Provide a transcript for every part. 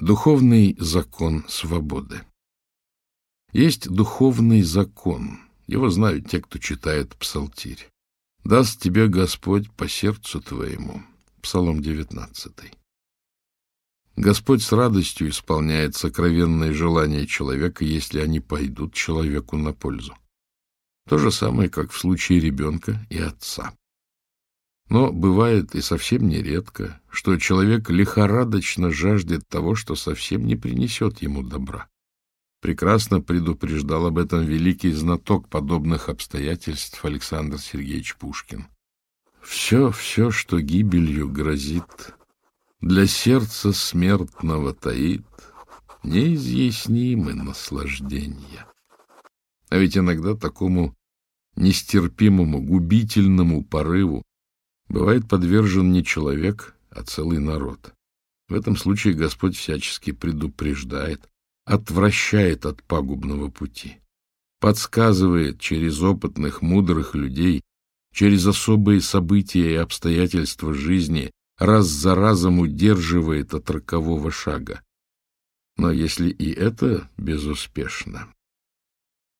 Духовный закон свободы. Есть духовный закон. Его знают те, кто читает псалтирь. «Даст тебе Господь по сердцу твоему». Псалом 19. Господь с радостью исполняет сокровенные желания человека, если они пойдут человеку на пользу. То же самое, как в случае ребенка и отца. Но бывает и совсем нередко, что человек лихорадочно жаждет того, что совсем не принесет ему добра. Прекрасно предупреждал об этом великий знаток подобных обстоятельств Александр Сергеевич Пушкин. Все, все, что гибелью грозит, для сердца смертного таит неизъяснимы наслаждения. А ведь иногда такому нестерпимому, губительному порыву Бывает подвержен не человек, а целый народ. В этом случае Господь всячески предупреждает, отвращает от пагубного пути, подсказывает через опытных, мудрых людей, через особые события и обстоятельства жизни, раз за разом удерживает от рокового шага. Но если и это безуспешно,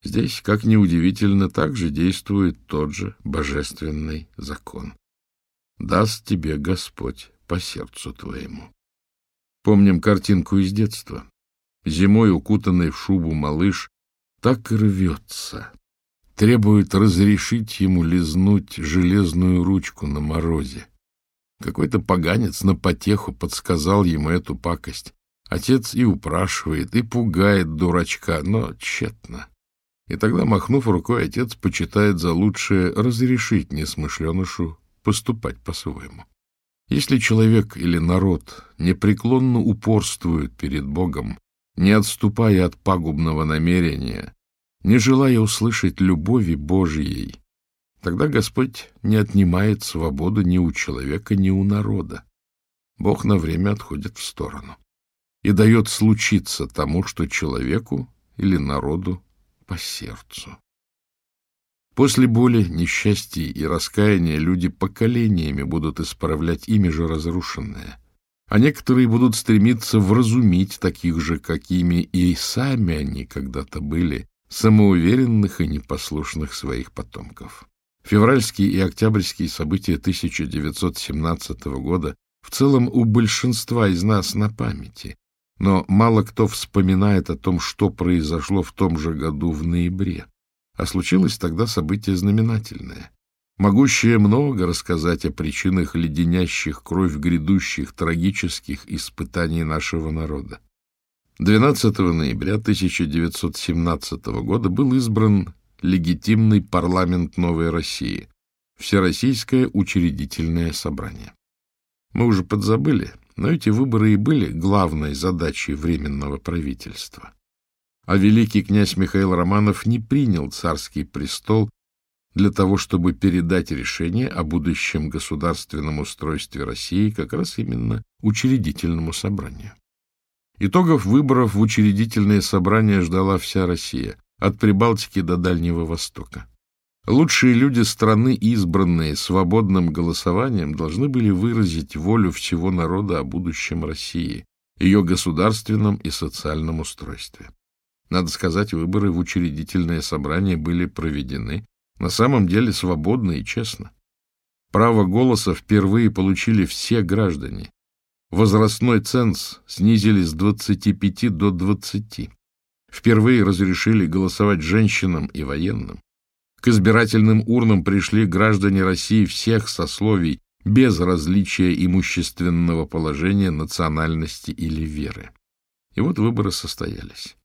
здесь, как ни удивительно, также действует тот же божественный закон даст тебе Господь по сердцу твоему. Помним картинку из детства. Зимой укутанный в шубу малыш так и рвется, требует разрешить ему лизнуть железную ручку на морозе. Какой-то поганец на потеху подсказал ему эту пакость. Отец и упрашивает, и пугает дурачка, но тщетно. И тогда, махнув рукой, отец почитает за лучшее разрешить несмышленышу поступать по-своему. Если человек или народ непреклонно упорствует перед Богом, не отступая от пагубного намерения, не желая услышать любови Божьей, тогда Господь не отнимает свободу ни у человека, ни у народа. Бог на время отходит в сторону и дает случиться тому, что человеку или народу по сердцу. После боли, несчастья и раскаяния люди поколениями будут исправлять ими же разрушенное, а некоторые будут стремиться вразумить таких же, какими и сами они когда-то были, самоуверенных и непослушных своих потомков. Февральские и октябрьские события 1917 года в целом у большинства из нас на памяти, но мало кто вспоминает о том, что произошло в том же году в ноябре. А случилось тогда событие знаменательное, могущее много рассказать о причинах леденящих кровь грядущих трагических испытаний нашего народа. 12 ноября 1917 года был избран легитимный парламент Новой России, Всероссийское учредительное собрание. Мы уже подзабыли, но эти выборы и были главной задачей Временного правительства а великий князь Михаил Романов не принял царский престол для того, чтобы передать решение о будущем государственном устройстве России как раз именно учредительному собранию. Итогов выборов в учредительное собрание ждала вся Россия, от Прибалтики до Дальнего Востока. Лучшие люди страны, избранные свободным голосованием, должны были выразить волю всего народа о будущем России, ее государственном и социальном устройстве. Надо сказать, выборы в учредительное собрание были проведены на самом деле свободно и честно. Право голоса впервые получили все граждане. Возрастной ценз снизили с 25 до 20. Впервые разрешили голосовать женщинам и военным. К избирательным урнам пришли граждане России всех сословий, без различия имущественного положения, национальности или веры. И вот выборы состоялись.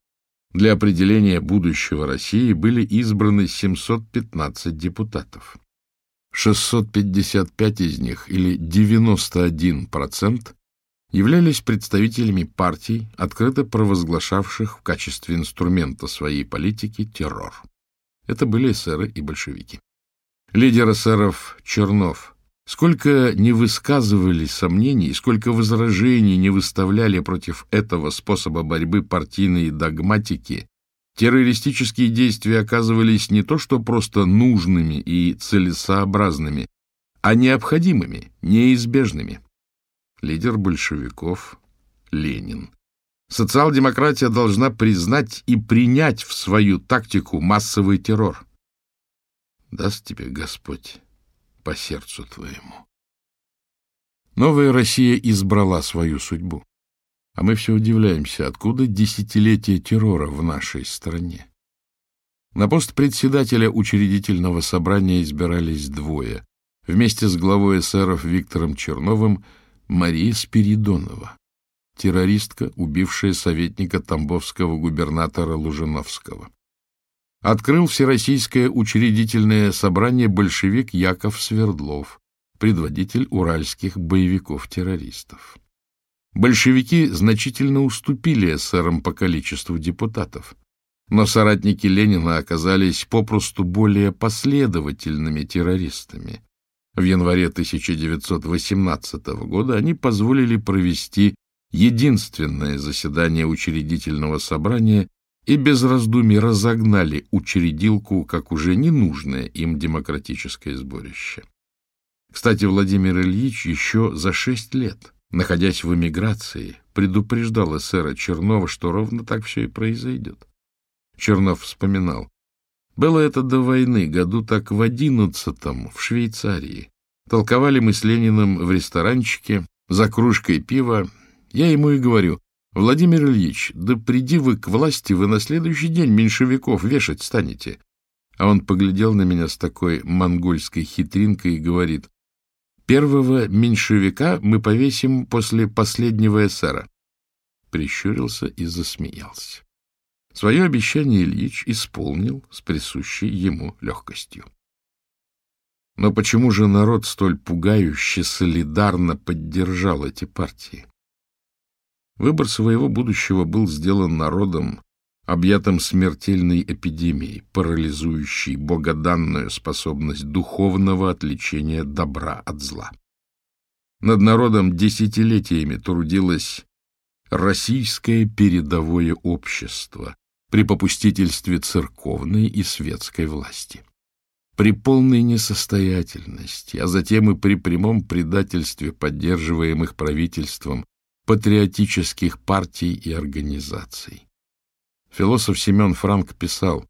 Для определения будущего России были избраны 715 депутатов. 655 из них, или 91%, являлись представителями партий, открыто провозглашавших в качестве инструмента своей политики террор. Это были эсеры и большевики. Лидер эсеров Чернов Сколько не высказывали сомнений, сколько возражений не выставляли против этого способа борьбы партийной догматики, террористические действия оказывались не то что просто нужными и целесообразными, а необходимыми, неизбежными. Лидер большевиков Ленин. Социал-демократия должна признать и принять в свою тактику массовый террор. Даст тебе Господь по сердцу твоему. Новая Россия избрала свою судьбу. А мы все удивляемся, откуда десятилетие террора в нашей стране. На пост председателя учредительного собрания избирались двое. Вместе с главой эсеров Виктором Черновым Мария Спиридонова, террористка, убившая советника тамбовского губернатора Лужиновского открыл Всероссийское учредительное собрание большевик Яков Свердлов, предводитель уральских боевиков-террористов. Большевики значительно уступили эсерам по количеству депутатов, но соратники Ленина оказались попросту более последовательными террористами. В январе 1918 года они позволили провести единственное заседание учредительного собрания и без раздумий разогнали учредилку, как уже ненужное им демократическое сборище. Кстати, Владимир Ильич еще за шесть лет, находясь в эмиграции, предупреждал эсера Чернова, что ровно так все и произойдет. Чернов вспоминал. Было это до войны, году так в одиннадцатом, в Швейцарии. Толковали мы с Лениным в ресторанчике за кружкой пива. Я ему и говорю, Владимир Ильич, да приди вы к власти, вы на следующий день меньшевиков вешать станете. А он поглядел на меня с такой монгольской хитринкой и говорит, первого меньшевика мы повесим после последнего эсера. Прищурился и засмеялся. Свое обещание Ильич исполнил с присущей ему легкостью. Но почему же народ столь пугающе солидарно поддержал эти партии? Выбор своего будущего был сделан народом, объятым смертельной эпидемией, парализующей богоданную способность духовного отличения добра от зла. Над народом десятилетиями трудилось российское передовое общество при попустительстве церковной и светской власти. При полной несостоятельности, а затем и при прямом предательстве поддерживаемых правительством патриотических партий и организаций. Философ Семен Франк писал,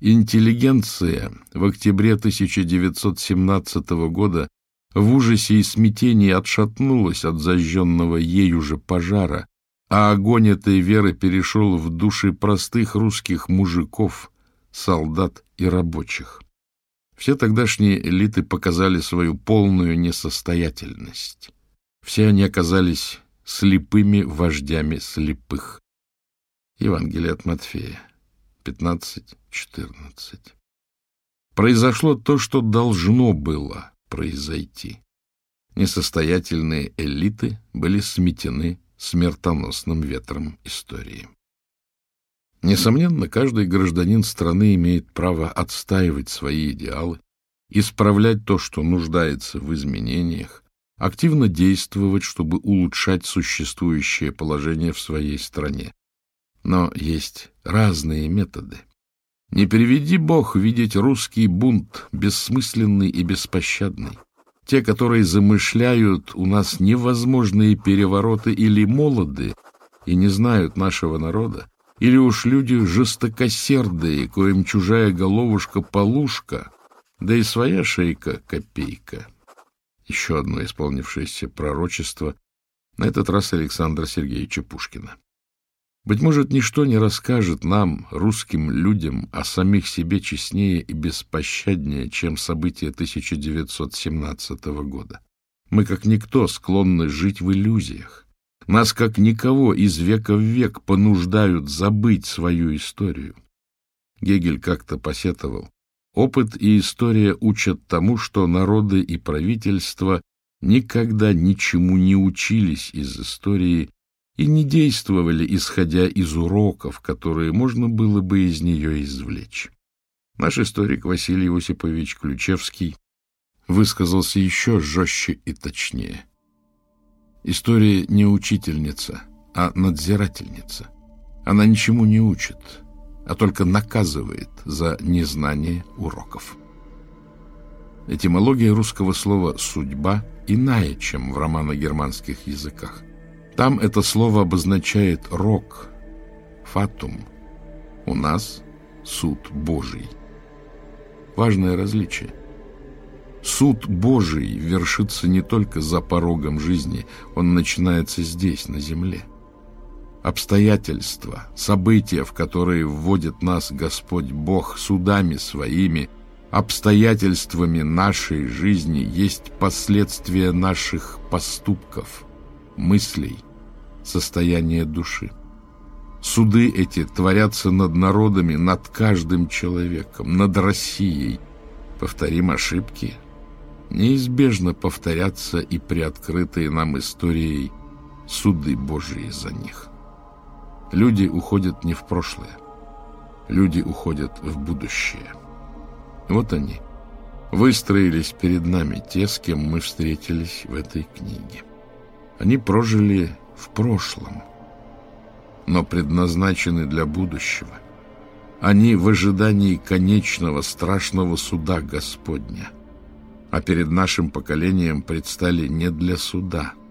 «Интеллигенция в октябре 1917 года в ужасе и смятении отшатнулась от зажженного ею же пожара, а огонь этой веры перешел в души простых русских мужиков, солдат и рабочих. Все тогдашние элиты показали свою полную несостоятельность. Все они оказались слепыми вождями слепых. Евангелие от Матфея, 15.14. Произошло то, что должно было произойти. Несостоятельные элиты были сметены смертоносным ветром истории. Несомненно, каждый гражданин страны имеет право отстаивать свои идеалы, исправлять то, что нуждается в изменениях, активно действовать, чтобы улучшать существующее положение в своей стране. Но есть разные методы. Не приведи Бог видеть русский бунт, бессмысленный и беспощадный. Те, которые замышляют у нас невозможные перевороты или молоды и не знают нашего народа, или уж люди жестокосердые, коим чужая головушка-полушка, да и своя шейка-копейка еще одно исполнившееся пророчество, на этот раз Александра Сергеевича Пушкина. Быть может, ничто не расскажет нам, русским людям, о самих себе честнее и беспощаднее, чем события 1917 года. Мы, как никто, склонны жить в иллюзиях. Нас, как никого, из века в век понуждают забыть свою историю. Гегель как-то посетовал. Опыт и история учат тому, что народы и правительства никогда ничему не учились из истории и не действовали, исходя из уроков, которые можно было бы из нее извлечь. Наш историк Василий Осипович Ключевский высказался еще жестче и точнее. История не учительница, а надзирательница. Она ничему не учит, а только наказывает за незнание уроков. Этимология русского слова «судьба» иная, чем в романо-германских языках. Там это слово обозначает «рок», «фатум». У нас – «суд Божий». Важное различие. Суд Божий вершится не только за порогом жизни, он начинается здесь, на земле – обстоятельства, события, в которые вводит нас Господь Бог судами своими, обстоятельствами нашей жизни есть последствия наших поступков, мыслей, состояния души. Суды эти творятся над народами, над каждым человеком, над Россией. Повторим ошибки. Неизбежно повторятся и при приоткрытые нам историей суды Божии за них». Люди уходят не в прошлое. Люди уходят в будущее. Вот они. Выстроились перед нами те, с кем мы встретились в этой книге. Они прожили в прошлом, но предназначены для будущего. Они в ожидании конечного страшного суда Господня, а перед нашим поколением предстали не для суда –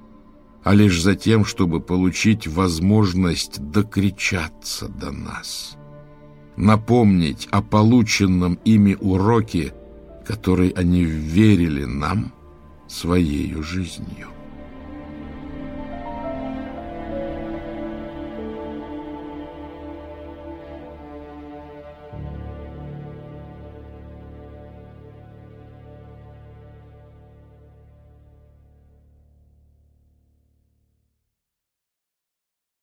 а лишь за тем, чтобы получить возможность докричаться до нас, напомнить о полученном ими уроке, который они верили нам своей жизнью.